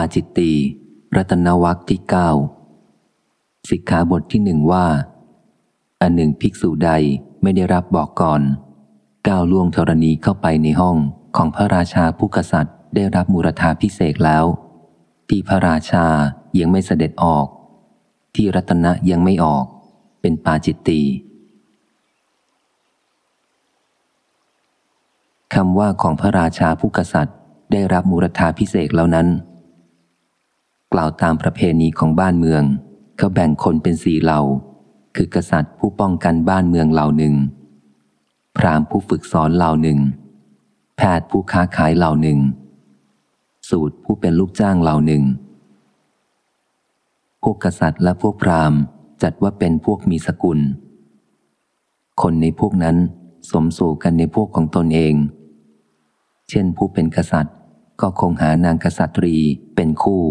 าจิตตีรัตนวัคที่เก้าสิกขาบทที่หนึ่งว่า อันหนึ่งภิกษุใดไม่ได้รับบอกก่อน ก้าวล่วงธรณีเข้าไปในห้องของพระราชาผู้กษัตริย์ ได้รับมูรธาพิเศษแล้ว ที่พระราชายังไม่เสด็จออก ที่รัตนะยังไม่ออก เป็นปาจิตตีคำว่าของพระราชาผู้กษัตริย์ ได้รับมูรธาพิเศษแล้วนั้น กล่าวตามประเพณีของบ้านเมืองเขาแบ่งคนเป็นสี่เหล่า คือกษัตริย์ผู้ป้องกันบ้านเมืองเหล่าหนึ่ง พราหมณ์ผู้ฝึกสอนเหล่าหนึ่ง แพทย์ผู้ค้าขายเหล่าหนึ่ง สูตรผู้เป็นลูกจ้างเหล่าหนึ่ง พวกกษัตริย์และพวกพราหมณ์จัดว่าเป็นพวกมีสกุล คนในพวกนั้นสมสู่กันในพวกของตนเอง เช่นผู้เป็นกษัตริย์ก็คงหานางกษัตรีเป็นคู่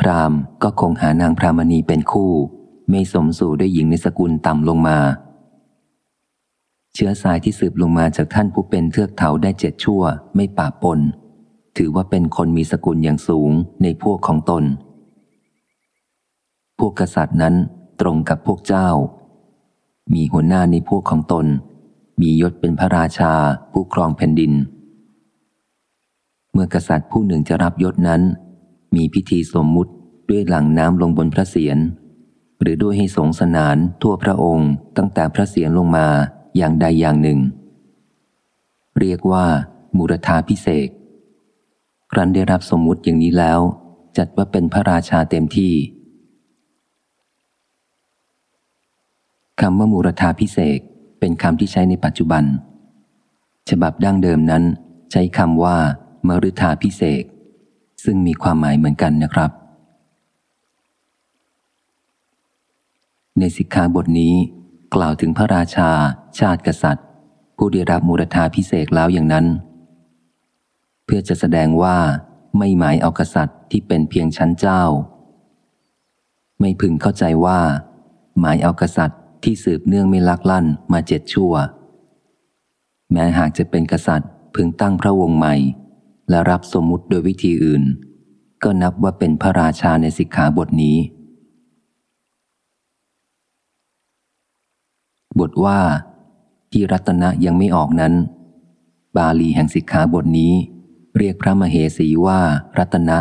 พราหมณ์ก็คงหานางพรามณีเป็นคู่ ไม่สมสู่ด้วยหญิงในสกุลต่ำลงมา เชื้อสายที่สืบลงมาจากท่านผู้เป็นเทือกเถาได้เจ็ดชั่ว ไม่ป่าปน ถือว่าเป็นคนมีสกุลอย่างสูงในพวกของตน พวกกษัตริย์นั้นตรงกับพวกเจ้า มีหัวหน้าในพวกของตน มียศเป็นพระราชาผู้ครองแผ่นดิน เมื่อกษัตริย์ผู้หนึ่งจะรับยศนั้น มีพิธีสมมุติด้วยหลังน้ำลงบนพระเศียรหรือด้วยให้สงสนานทั่วพระองค์ตั้งแต่พระเศียรลงมาอย่างใดอย่างหนึ่ง เรียกว่ามูรธาพิเศษครั้นได้รับสมมุติอย่างนี้แล้ว จัดว่าเป็นพระราชาเต็มที่คำว่ามูรธาพิเศษเป็นคำที่ใช้ในปัจจุบัน ฉบับดั้งเดิมนั้น ใช้คำว่ามฤธาพิเศษ ซึ่งมีความหมายเหมือนกันนะครับ ในสิกขาบทนี้ กล่าวถึงพระราชา ชาติกษัตริย์ ผู้ได้รับมูรธาพิเศษแล้วอย่างนั้น เพื่อจะแสดงว่าไม่หมายเอากษัตริย์ที่เป็นเพียงชั้นเจ้า ไม่พึงเข้าใจว่า หมายเอากษัตริย์ที่สืบเนื่องไม่ลักลั่นมาเจ็ดชั่ว แม้หากจะเป็นกษัตริย์พึงตั้งพระวงศ์ใหม่ และรับสมมุติโดยวิธีอื่น ก็นับว่าเป็นพระราชาในสิกขาบทนี้ บทว่า ที่รัตนะยังไม่ออกนั้น บาลีแห่งสิกขาบทนี้ เรียกพระมเหสีว่า รัตนะ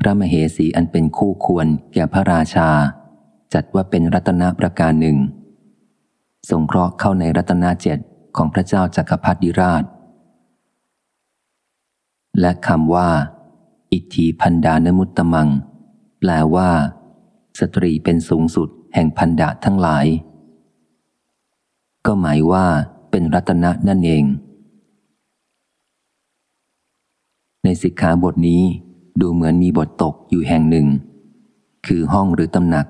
พระมเหสีอันเป็นคู่ควรแก่พระราชา จัดว่าเป็นรัตนะประการหนึ่งสงเคราะห์เข้าในรัตนาเจ็ดของพระเจ้าจากักรพรรดิราช และคำว่า อิทธิพันดานมุตตมัง แปลว่า สตรีเป็นสูงสุดแห่งพันดาทั้งหลาย ก็หมายว่าเป็นรัตนะนั่นเอง ในสิกขาบทนี้ดูเหมือนมีบทตกอยู่แห่งหนึ่ง คือห้องหรือตำหนัก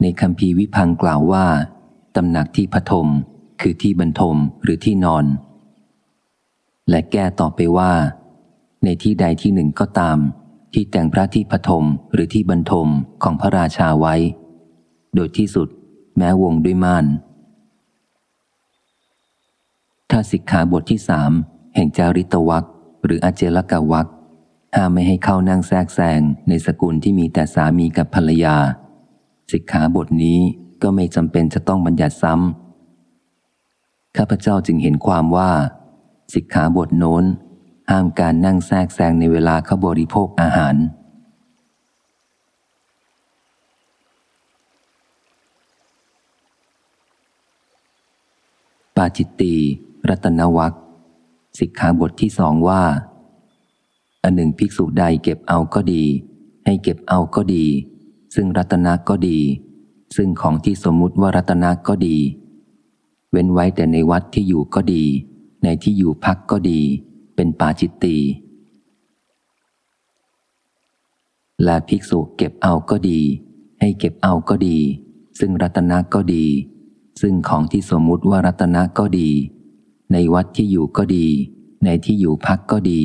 ในคำพีวิพังกล่าวว่าตำหนักที่พทมคือที่บรรทมหรือที่นอน และแก้ต่อไปว่า ในที่ใดที่หนึ่งก็ตาม ที่แต่งพระที่พทมหรือที่บรรทมของพระราชาไว้ โดยที่สุดแม้วงด้วยม่าน ถ้าสิกขาบทที่สามแห่งจาริตวักหรืออเจลกวักห้ามไม่ให้เข้านั่งแทรกแซงในสกุลที่มีแต่สามีกับภรรยา สิกขาบทนี้ก็ไม่จำเป็นจะต้องบัญญัติซ้ำข้าพเจ้าจึงเห็นความว่า สิกขาบทโน้น ห้ามการนั่งแทรกแซงในเวลาเขาบริโภคอาหาร ปาจิตตีรัตนวัคสิกขาบทที่สองว่า อันหนึ่งภิกษุใดเก็บเอาก็ดี ให้เก็บเอาก็ดี ซึ่งรัตนะก็ดี ซึ่งของที่สมมุติว่ารัตนะก็ดี เว้นไว้แต่ในวัดที่อยู่ก็ดี ในที่อยู่พักก็ดี เป็นปาจิตตี และภิกษุเก็บเอาก็ดี ให้เก็บเอาก็ดี ซึ่งรัตนะก็ดี ซึ่งของที่สมมุติว่ารัตนะก็ดี ในวัดที่อยู่ก็ดี ในที่อยู่พักก็ดี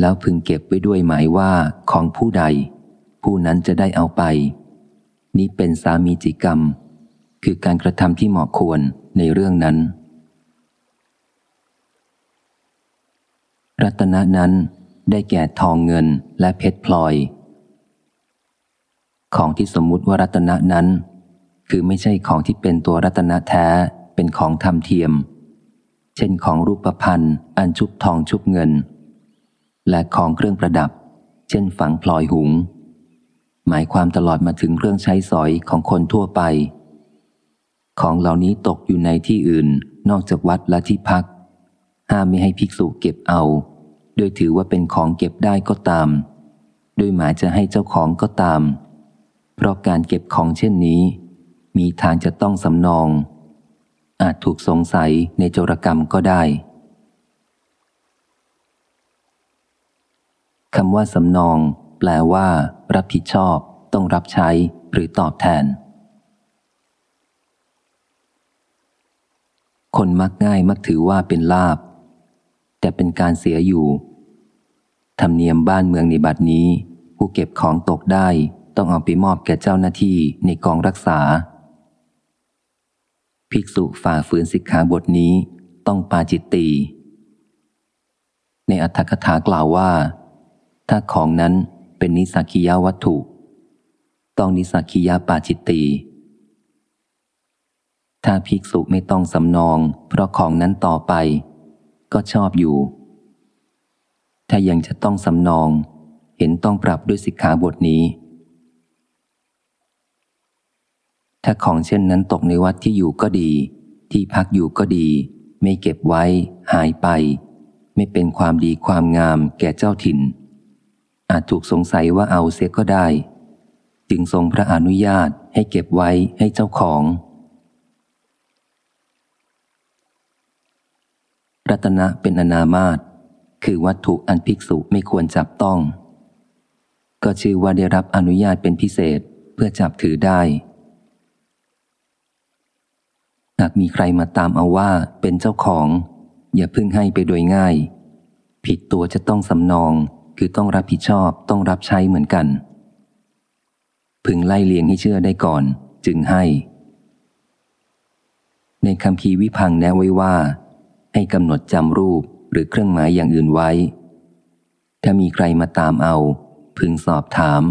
แล้วพึงเก็บไว้ด้วยหมายว่าของผู้ใด ผู้นั้นจะได้เอาไป นี้เป็นสามีจิกรรม คือการกระทำที่เหมาะควรในเรื่องนั้น รัตนะนั้นได้แก่ทองเงินและเพชรพลอย ของที่สมมุติว่ารัตนะนั้น คือไม่ใช่ของที่เป็นตัวรัตนะแท้เป็นของทำเทียม เช่นของรูปพันธ์อันชุบทองชุบเงิน และของเครื่องประดับ เช่นฝังพลอยหุง หมายความตลอดมาถึงเครื่องใช้สอยของคนทั่วไป ของเหล่านี้ตกอยู่ในที่อื่นนอกจากวัดและที่พัก ห้ามไม่ให้ภิกษุเก็บเอา โดยถือว่าเป็นของเก็บได้ก็ตาม โดยหมายจะให้เจ้าของก็ตาม เพราะการเก็บของเช่นนี้ มีทางจะต้องสำนอง อาจถูกสงสัยในโจรกรรมก็ได้คำว่าสำนอง แปลว่า รับผิดชอบ ต้องรับใช้ หรือตอบแทน คนมักง่ายมักถือว่าเป็นลาบ แต่เป็นการเสียอยู่ ธรรมเนียมบ้านเมืองในบัดนี้ ผู้เก็บของตกได้ต้องเอาไปมอบแก่เจ้าหน้าที่ในกองรักษา ภิกษุฝ่าฝืนสิกขาบทนี้ต้องปาจิตตีในอัตถกถากล่าวว่า ถ้าของนั้นเป็นนิสักิยาวัตถุ ต้องนิสักิยาปาจิตตีถ้าภิกษุไม่ต้องสำนอง เพราะของนั้นต่อไป ก็ชอบอยู่ ถ้ายังจะต้องสำนอง เห็นต้องปรับด้วยสิกขาบทนี้ ถ้าของเช่นนั้นตกในวัดที่อยู่ก็ดี ที่พักอยู่ก็ดี ไม่เก็บไว้ หายไป ไม่เป็นความดีความงามแก่เจ้าถิ่น อาจถูกสงสัยว่าเอาเสียก็ได้ จึงทรงพระอนุญาตให้เก็บไว้ให้เจ้าของ รัตนะเป็นอนามาตคือวัตถุอันภิกษุไม่ควรจับต้อง ก็ชื่อว่าได้รับอนุญาตเป็นพิเศษเพื่อจับถือได้ หากมีใครมาตามเอาว่าเป็นเจ้าของ อย่าพึ่งให้ไปโดยง่าย ผิดตัวจะต้องสำนองคือต้องรับผิดชอบต้องรับใช้เหมือนกัน พึงไล่เลียงให้เชื่อได้ก่อน จึงให้ ในคำพีวิพังแนะไว้ว่า ให้กำหนดจำรูปหรือเครื่องหมายอย่างอื่นไว้ ถ้ามีใครมาตามเอา พึงสอบถาม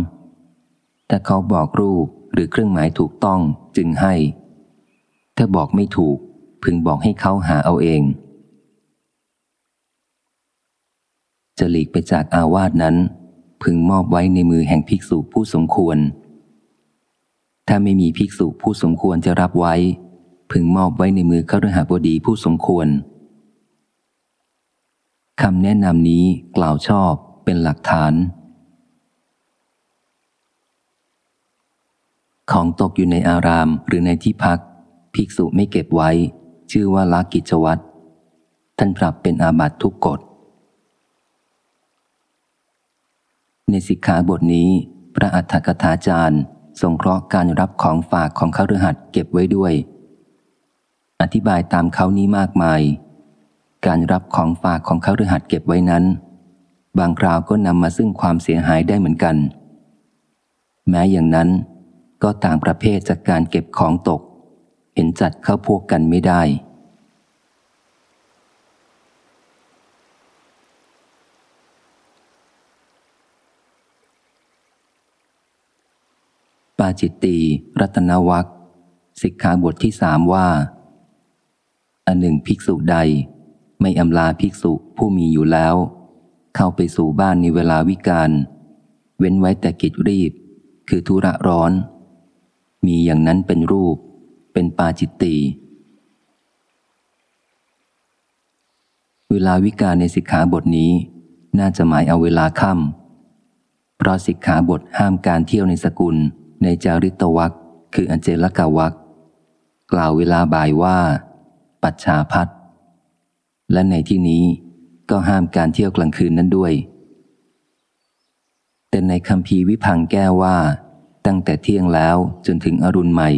ถ้าเขาบอกรูปหรือเครื่องหมายถูกต้องจึงให้ ถ้าบอกไม่ถูก พึงบอกให้เขาหาเอาเอง จะหลีกไปจากอาวาสนั้น พึงมอบไว้ในมือแห่งภิกษุผู้สมควร ถ้าไม่มีภิกษุผู้สมควรจะรับไว้ พึงมอบไว้ในมือขรหบดีผู้สมควร คำแนะนำนี้กล่าวชอบเป็นหลักฐาน ของตกอยู่ในอารามหรือในที่พัก ภิกษุไม่เก็บไว้ ชื่อว่าลากิจวัตรท่านปรับเป็นอาบัติทุกกฎ ในสิกขาบทนี้ พระอัฏฐกถาจารย์ทรงเคราะห์การรับของฝากของข้ารหัสเก็บไว้ด้วย อธิบายตามเขานี้มากมาย การรับของฝากของเข้ารหัสเก็บไว้นั้น บางคราวก็นำมาซึ่งความเสียหายได้เหมือนกัน แม้อย่างนั้น ก็ต่างประเภทจากการเก็บของตก เห็นจัดเข้าพวกกันไม่ได้ ปาจิตตีรัตนวัคสิกขาบทที่สามว่าอันหนึ่งภิกษุใด ไม่อำลาภิกษุผู้มีอยู่แล้ว เข้าไปสู่บ้านในเวลาวิกาลเว้นไว้แต่กิจรีบ คือธุระร้อน มีอย่างนั้นเป็นรูป เป็นปาจิตตีเวลาวิกาลในสิกขาบทนี้ น่าจะหมายเอาเวลาค่ำเพราะสิกขาบทห้ามการเที่ยวในสกุลในจาริตวักคืออัญเจลกาวักกล่าวเวลาบ่ายว่า ปัจฉาพัด และในที่นี้ก็ห้ามการเที่ยวกลางคืนนั้นด้วย แต่ในคำพีวิพังแก้ว่า ตั้งแต่เที่ยงแล้วจนถึงอรุณใหม่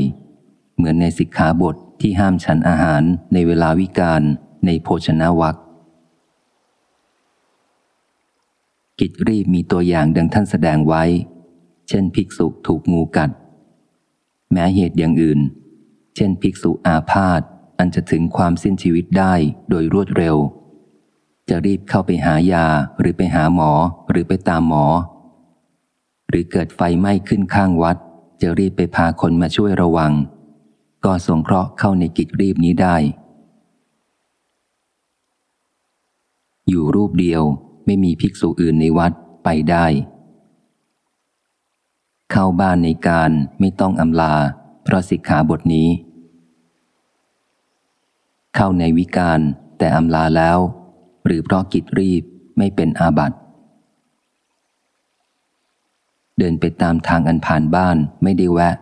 เหมือนในสิกขาบทที่ห้ามฉันอาหารในเวลาวิกาลในโภชนาวักกิจรีบมีตัวอย่างดังท่านแสดงไว้ เช่นภิกษุถูกงูกัด แม้เหตุอย่างอื่น เช่นภิกษุอาพาธ อันจะถึงความสิ้นชีวิตได้โดยรวดเร็ว จะรีบเข้าไปหายาหรือไปหาหมอหรือไปตามหมอ หรือเกิดไฟไหม้ขึ้นข้างวัด จะรีบไปพาคนมาช่วยระวัง ก็สงเคราะห์เข้าในกิจรีบนี้ได้ อยู่รูปเดียวไม่มีภิกษุอื่นในวัดไปได้ เข้าบ้านในการไม่ต้องอำลาเพราะสิกขาบทนี้ เข้าในวิการแต่อำลาแล้ว หรือเพราะกิจรีบไม่เป็นอาบัติ เดินไปตามทางอันผ่านบ้านไม่ได้แวะ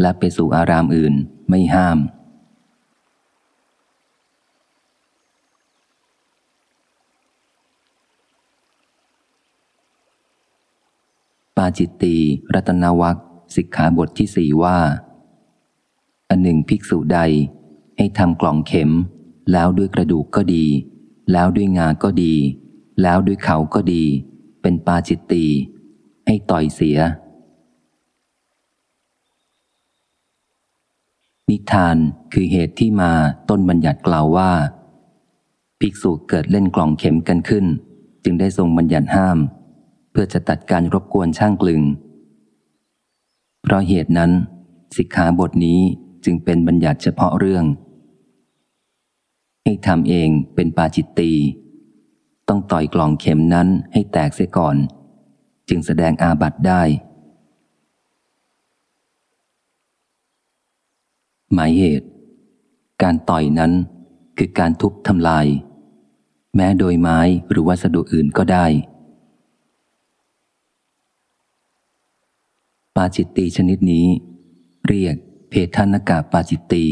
และไปสู่อารามอื่นไม่ห้าม ปาจิตตีรัตนวัคสิกขาบทที่สี่ว่า อันหนึ่งภิกษุใดให้ทำกล่องเข็ม แล้วด้วยกระดูกก็ดี แล้วด้วยงาก็ดี แล้วด้วยเขาก็ดี เป็นปาจิตตีให้ต่อยเสีย นิทานคือเหตุที่มาต้นบัญญัติกล่าวว่า ภิกษุเกิดเล่นกล่องเข็มกันขึ้น จึงได้ทรงบัญญัติห้าม เพื่อจะตัดการรบกวนช่างกลึง เพราะเหตุนั้น สิกขาบทนี้จึงเป็นบัญญัติเฉพาะเรื่อง ให้ทำเองเป็นปาจิตตี ต้องต่อยกล่องเข็มนั้นให้แตกเสียก่อน จึงแสดงอาบัตได้ หมายเหตุ การต่อยนั้นคือการทุบทำลาย แม้โดยไม้หรือวัสดุอื่นก็ได้ ปาจิตตีชนิดนี้ เรียกเพทานกาปาจิตตี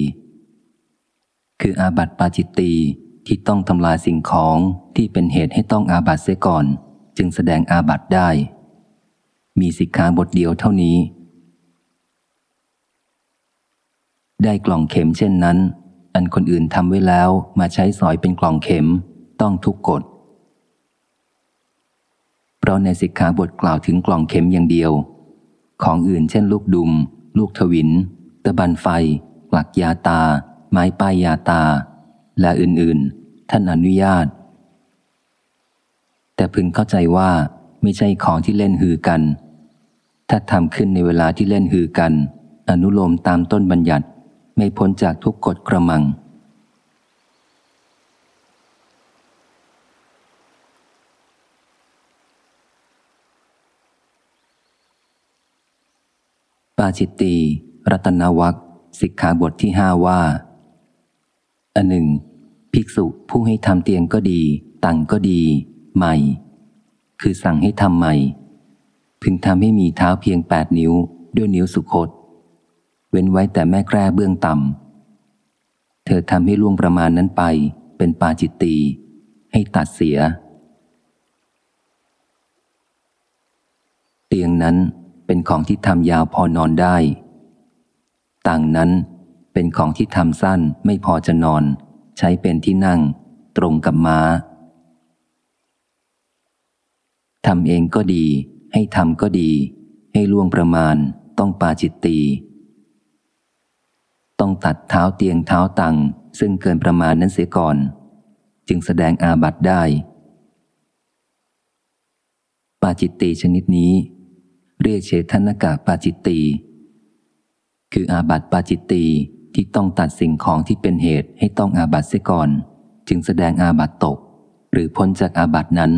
คืออาบัติปาจิตตีที่ต้องทำลายสิ่งของที่เป็นเหตุให้ต้องอาบัติเสียก่อน จึงแสดงอาบัติได้ มีสิกขาบทเดียวเท่านี้ ได้กล่องเข็มเช่นนั้น อันคนอื่นทำไว้แล้วมาใช้สอยเป็นกล่องเข็มต้องทุกกฎเพราะในสิกขาบทกล่าวถึงกล่องเข็มอย่างเดียว ของอื่นเช่นลูกดุม ลูกทวิน ตะบันไฟ หลักยาตา ไม้ป้ายยาตา และอื่นๆ ท่านอนุญาต แต่พึงเข้าใจว่าไม่ใช่ของที่เล่นฮือกัน ถ้าทำขึ้นในเวลาที่เล่นฮือกัน อนุโลมตามต้นบัญญัติไม่พ้นจากทุกกฎกระมัง ปาจิตตีรัตนวัคสิกขาบทที่ห้าว่า อันหนึ่ง ภิกษุผู้ให้ทำเตียงก็ดี ตังก็ดี ใหม่ คือสั่งให้ทำใหม่ พึงทำให้มีเท้าเพียงแปดนิ้ว ด้วยนิ้วสุคต เว้นไว้แต่แม่แคร่เบื้องต่ำ เธอทำให้ล่วงประมาณนั้นไป เป็นปาจิตตี ให้ตัดเสีย เตียงนั้นเป็นของที่ทำยาวพอนอนได้ ต่างนั้น เป็นของที่ทำสั้นไม่พอจะนอน ใช้เป็นที่นั่ง ตรงกับม้าทำเองก็ดี ให้ทำก็ดี ให้ล่วงประมาณ ต้องปาจิตตี ต้องตัดเท้าเตียงเท้าตัง ซึ่งเกินประมาณนั้นเสียก่อน จึงแสดงอาบัตได้ ปาจิตตีชนิดนี้ เรียกเฉทนกาปาจิตตีคืออาบัติปาจิตตี ที่ต้องตัดสิ่งของที่เป็นเหตุให้ต้องอาบัตเสียก่อน จึงแสดงอาบัตตก หรือพ้นจากอาบัตนั้น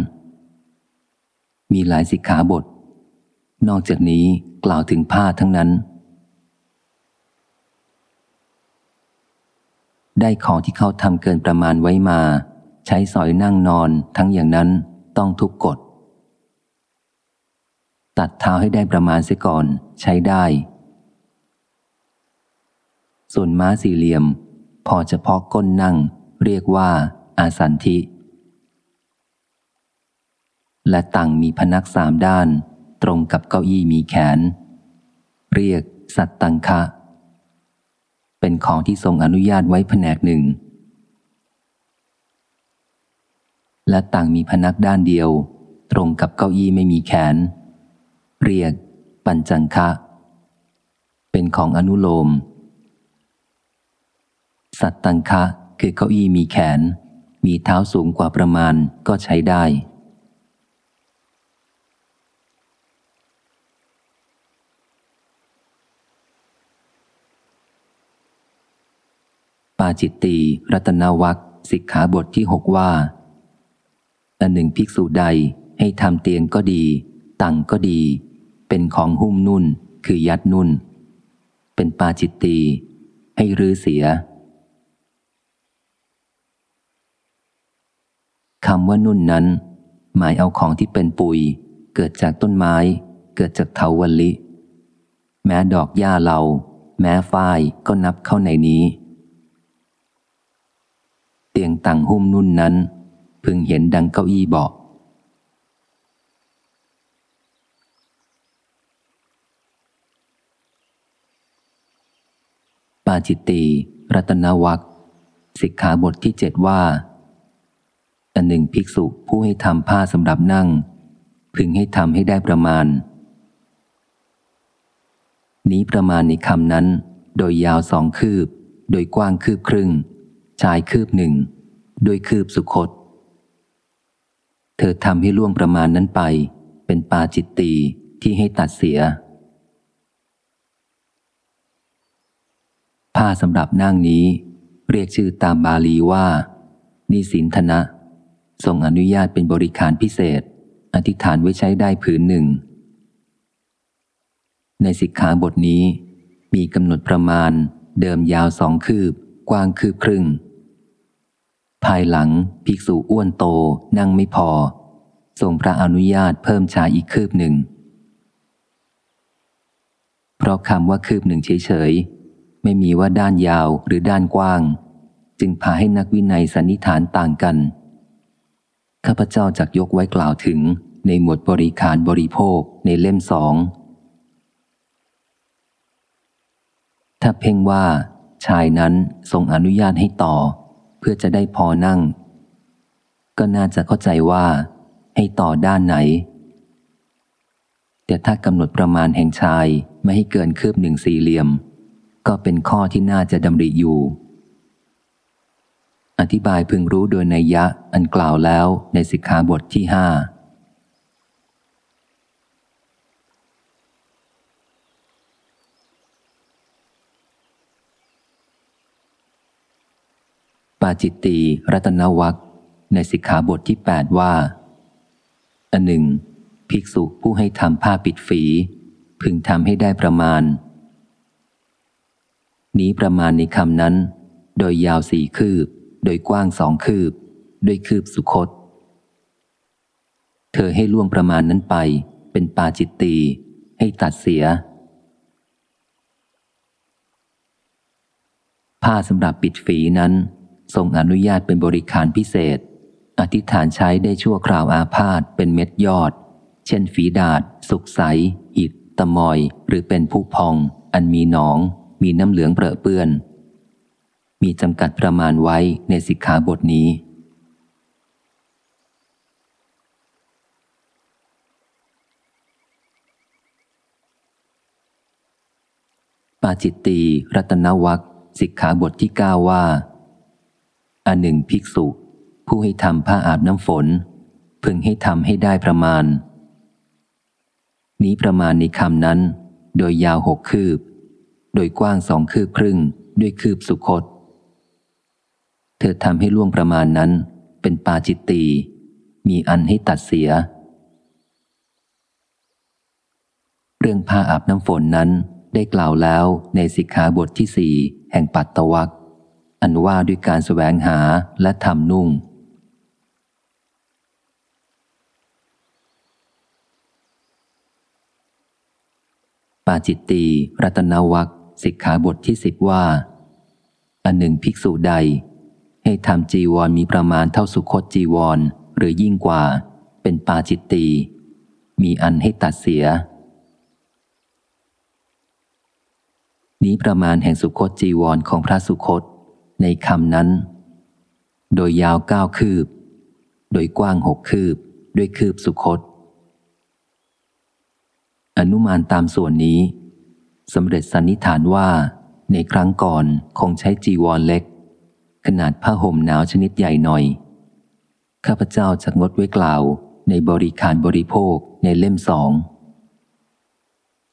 มีหลายสิกขาบท นอกจากนี้กล่าวถึงผ้าทั้งนั้น ได้ของที่เขาทำเกินประมาณไว้มา ใช้สอยนั่งนอนทั้งอย่างนั้นต้องทุกกฎตัดเท้าให้ได้ประมาณเสียก่อน ใช้ได้ ส่วนม้าสี่เหลี่ยม พอเฉพาะก้นนั่ง เรียกว่า อาสันทิ และต่างมีพนักสามด้าน ตรงกับเก้าอี้มีแขน เรียกสัตตังคะ เป็นของที่ทรงอนุญาตไว้แผนกหนึ่ง และต่างมีพนักด้านเดียว ตรงกับเก้าอี้ไม่มีแขน เรียกปัญจังคะ เป็นของอนุโลม สัตตังคะคือเก้าอี้มีแขน มีเท้าสูงกว่าประมาณก็ใช้ได้ ปาจิตตีรัตนวัคสิกขาบทที่หกว่า อันหนึ่งภิกษุใดให้ทำเตียงก็ดี ตังก็ดี เป็นของหุ้มนุ่นคือยัดนุ่น เป็นปาจิตตีให้รื้อเสีย คำว่านุ่นนั้น หมายเอาของที่เป็นปุ๋ย เกิดจากต้นไม้ เกิดจากเถาวัลลิ แม้ดอกหญ้าเหลาแม้ฝ้ายก็นับเข้าในนี้ เตียงต่างหุ้มนุ่นนั้น พึงเห็นดังเก้าอี้เบาะปาจิตตีรัตนวัคสิกขาบทที่เจ็ดว่า อันหนึ่งภิกษุผู้ให้ทำผ้าสำหรับนั่ง พึงให้ทำให้ได้ประมาณ นี้ประมาณในคำนั้น โดยยาวสองคืบ โดยกว้างคืบครึ่ง ชายคืบหนึ่ง โดยคืบสุคต เธอทำให้ล่วงประมาณนั้นไป เป็นปาจิตตีที่ให้ตัดเสีย ผ้าสำหรับนั่งนี้ เรียกชื่อตามบาลีว่า นิสินธนะ ทรงอนุญาตเป็นบริการพิเศษ อธิษฐานไว้ใช้ได้ผืนหนึ่ง ในสิกขาบทนี้ มีกำหนดประมาณ เดิมยาวสองคืบ กว้างคืบครึ่ง ภายหลังภิกษุอ้วนโตนั่งไม่พอ ทรงพระอนุญาตเพิ่มชายอีกคืบหนึ่ง เพราะคำว่าคืบหนึ่งเฉยไม่มีว่าด้านยาวหรือด้านกว้าง จึงพาให้นักวินัยสันนิษฐานต่างกัน ข้าพเจ้าจักยกไว้กล่าวถึงในหมวดบริขารบริโภคในเล่มสองถ้าเพ่งว่า ชายนั้นทรงอนุญาตให้ต่อ เพื่อจะได้พอนั่ง ก็น่าจะเข้าใจว่า ให้ต่อด้านไหน แต่ถ้ากำหนดประมาณแห่งชายไม่ให้เกินคืบหนึ่งสี่เหลี่ยม ก็เป็นข้อที่น่าจะดำริอยู่ อธิบายพึงรู้โดยในยะอันกล่าวแล้วในสิกขาบทที่ห้าปาจิตตีรัตนวัคในสิกขาบทที่แปดว่า อันหนึ่ง ภิกษุผู้ให้ทำผ้าปิดฝี พึงทำให้ได้ประมาณ นี้ประมาณในคำนั้น โดยยาวสี่คืบ โดยกว้างสองคืบโดยคืบสุคต เธอให้ล่วงประมาณนั้นไป เป็นปาจิตตีให้ตัดเสีย ผ้าสำหรับปิดฝีนั้น ทรงอนุญาตเป็นบริการพิเศษ อธิษฐานใช้ได้ชั่วคราวอาพาธเป็นเม็ดยอด เช่นฝีดาด สุกใส หิด ตะมอย หรือเป็นผู้พอง อันมีหนอง มีน้ำเหลืองเปรอะเปื้อน มีจำกัดประมาณไว้ในสิกขาบทนี้ ปาจิตตีรัตนวัคสิกขาบทที่เก้าว่าอันหนึ่งภิกษุ ผู้ให้ทำผ้าอาบน้ำฝน พึงให้ทำให้ได้ประมาณ นี้ประมาณในคำนั้น โดยยาวหกคืบ โดยกว้างสองคืบครึ่ง ด้วยคืบสุคต เธอทำให้ล่วงประมาณนั้น เป็นปาจิตตี มีอันให้ตัดเสีย เรื่องผ้าอาบน้ำฝนนั้นได้กล่าวแล้วในสิกขาบทที่สี่แห่งปัตตวักอันว่าด้วยการสแสวงหาและทำนุ่ง ปาจิตตีรัตนวัคสิกขาบทที่สิบว่า อันหนึ่งภิกษุใด ให้ทำจีวรมีประมาณเท่าสุคตจีวร หรือยิ่งกว่า เป็นปาจิตตีมีอันให้ตัดเสีย นี้ประมาณแห่งสุคตจีวรของพระสุคตในคำนั้น โดยยาวเก้าคืบ โดยกว้างหกคืบ ด้วยคืบสุคต อนุมานตามส่วนนี้สำเร็จสันนิษฐานว่า ในครั้งก่อนคงใช้จีวรเล็ก ขนาดผ้าห่มหนาวชนิดใหญ่หน่อย ข้าพเจ้าจะงดไว้กล่าว ในบริการบริโภคในเล่มสอง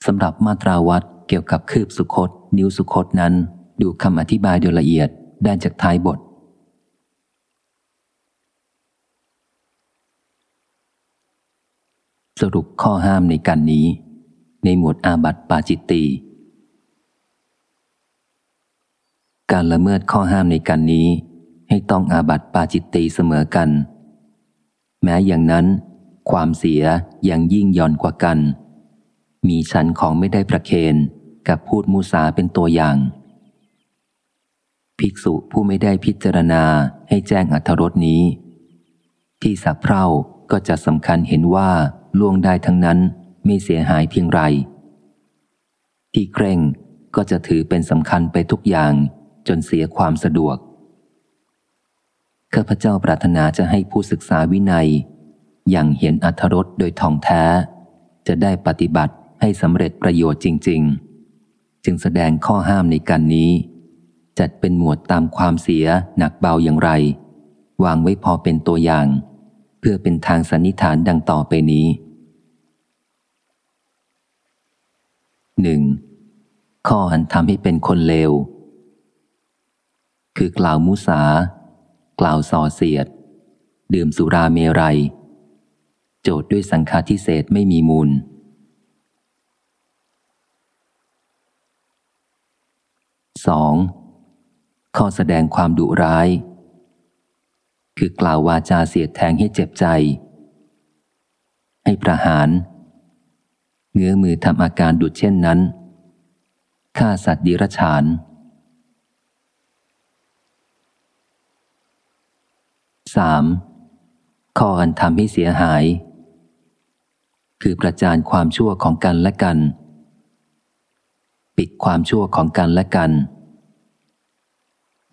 สำหรับมาตราวัดเกี่ยวกับคืบสุคต นิ้วสุคตนั้น ดูคำอธิบายโดยละเอียดได้จากท้ายบท สรุปข้อห้ามในการนี้ ในหมวดอาบัติปาจิตตี การละเมิดข้อห้ามในการนี้ ให้ต้องอาบัติปาจิตตีเสมอกัน แม้อย่างนั้น ความเสียยังยิ่งย่อนกว่ากัน มีชั้นของไม่ได้ประเคนกับพูดมูสาเป็นตัวอย่าง ภิกษุผู้ไม่ได้พิจารณาให้แจ้งอัธรสนี้ ที่สักเพร่าก็จะสำคัญเห็นว่าล่วงได้ทั้งนั้นไม่เสียหายเพียงไร ที่เคร่งก็จะถือเป็นสำคัญไปทุกอย่าง จนเสียความสะดวก ข้าพเจ้าปรารถนาจะให้ผู้ศึกษาวินัย อย่างเห็นอัธรสโดยท่องแท้ จะได้ปฏิบัติให้สำเร็จประโยชน์จริง ๆ จึงแสดงข้อห้ามในการนี้ จัดเป็นหมวดตามความเสียหนักเบาอย่างไร วางไว้พอเป็นตัวอย่าง เพื่อเป็นทางสันนิษฐานดังต่อไปนี้หนึ่งข้ออันทำให้เป็นคนเลว คือกล่าวมุสา กล่าวส่อเสียด ดื่มสุราเมรัย โจทย์ด้วยสังฆาทิเศษไม่มีมูล 2. ข้อแสดงความดุร้าย คือกล่าววาจาเสียดแทงให้เจ็บใจ ให้ประหาร เงื้อมือทำอาการดุดเช่นนั้นฆ่าสัตว์ดิรฉาน 3. ข้ออันทำให้เสียหาย คือประจานความชั่วของกันและกัน ปิดความชั่วของกันและกัน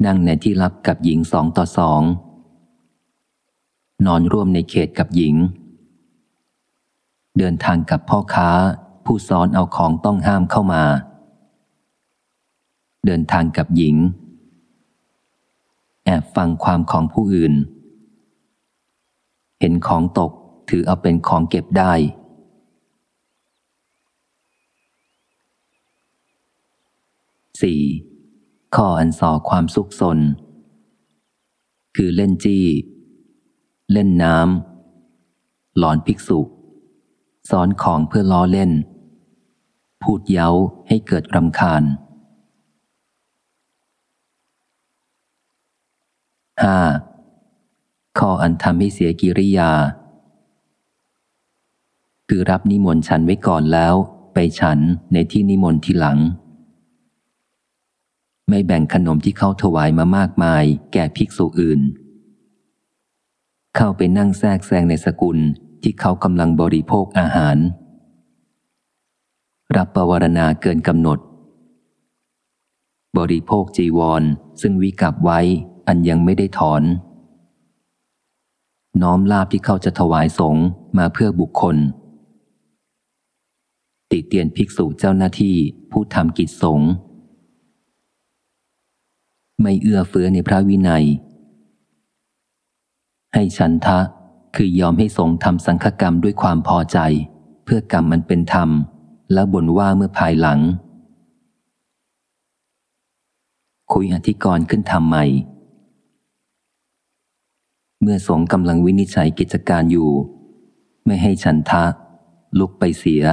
นั่งในที่ลับกับหญิงสองต่อสอง นอนร่วมในเขตกับหญิง เดินทางกับพ่อค้าผู้ซ้อนเอาของต้องห้ามเข้ามา เดินทางกับหญิงแอบฟังความของผู้อื่น เห็นของตกถือเอาเป็นของเก็บได้ 4. ข้ออันสอความสุขสน คือเล่นจี้ เล่นน้ำหลอนภิกษุสอนของเพื่อล้อเล่น พูดเย้าให้เกิดรำคาญ 5. ข้ออันทำให้เสียกิริยา คือรับนิมนต์ฉันไว้ก่อนแล้ว ไปฉันในที่นิมนต์ทีหลัง ไม่แบ่งขนมที่เขาถวายมามากมาย แก่ภิกษุอื่น เข้าไปนั่งแทรกแซงในสกุลที่เขากำลังบริโภคอาหาร รับประวรณาเกินกำหนด บริโภคจีวรซึ่งวิกับไว้อันยังไม่ได้ถอน น้อมลาบที่เขาจะถวายสงมาเพื่อบุคคล ติเตียนภิกษุเจ้าหน้าที่ผู้ทำกิจสงไม่เอื้อเฟื้อในพระวินัย ให้ฉันทะคือยอมให้สงทำสังฆกรรมด้วยความพอใจ เพื่อกรรมมันเป็นธรรม แล้วบ่นว่าเมื่อภายหลัง คุยอธิกรณ์ขึ้นทำใหม่ เมื่อสงกำลังวินิจฉัยกิจการอยู่ ไม่ให้ฉันทะ ลุกไปเสีย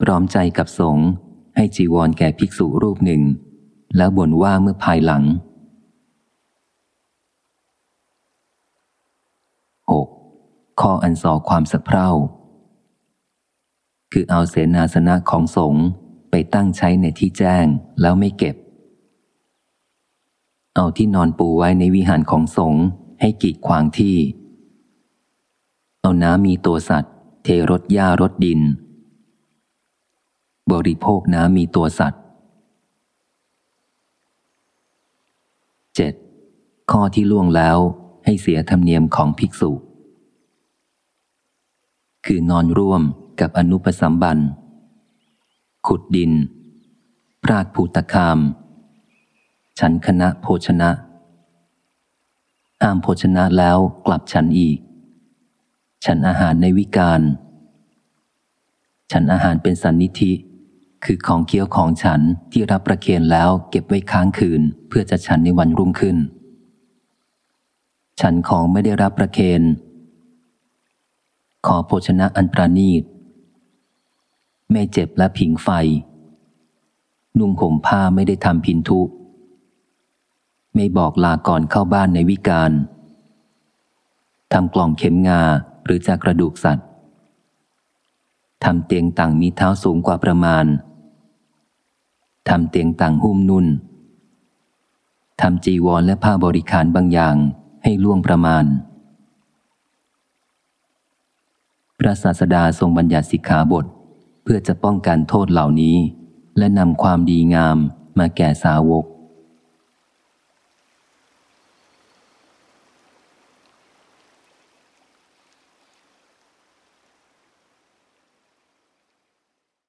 พร้อมใจกับสงให้จีวรแก่ภิกษุรูปหนึ่ง แล้วบ่นว่าเมื่อภายหลัง 6. ข้ออันสอความสักเพร่า คือเอาเสนาสนะของสงไปตั้งใช้ในที่แจ้งแล้วไม่เก็บ เอาที่นอนปูไว้ในวิหารของสงฆ์ให้กีดขวางที่ เอาน้ำมีตัวสัตว์ เทรถหญ้ารถดิน บริโภคน้ำมีตัวสัตว์ 7. ข้อที่ล่วงแล้วให้เสียธรรมเนียมของภิกษุ คือนอนร่วมกับอนุปสัมบัน ขุดดิน พรากภูตคาม ฉันคณะโภชนะ ห้ามโภชนะแล้วกลับฉันอีก ฉันอาหารในวิการ ฉันอาหารเป็นสันนิธิ คือของเคี้ยวของฉันที่รับประเคนแล้วเก็บไว้ค้างคืน เพื่อจะฉันในวันรุ่งขึ้น ฉันของไม่ได้รับประเคนขอโภชนะอันประณีต ไม่เจ็บและผิงไฟ นุ่งห่มผ้าไม่ได้ทำพินทุ ไม่บอกลาก่อนเข้าบ้านในวิการทำกล่องเข็มงาหรือจากกระดูกสัตว์ทำเตียงต่างมีเท้าสูงกว่าประมาณทำเตียงต่างหุ้มนุ่นทำจีวรและผ้าบริขารบางอย่างให้ล่วงประมาณ พระศาสดาทรงบัญญัติสิกขาบท เพื่อจะป้องกันโทษเหล่านี้ และนำความดีงามมาแก่สาวก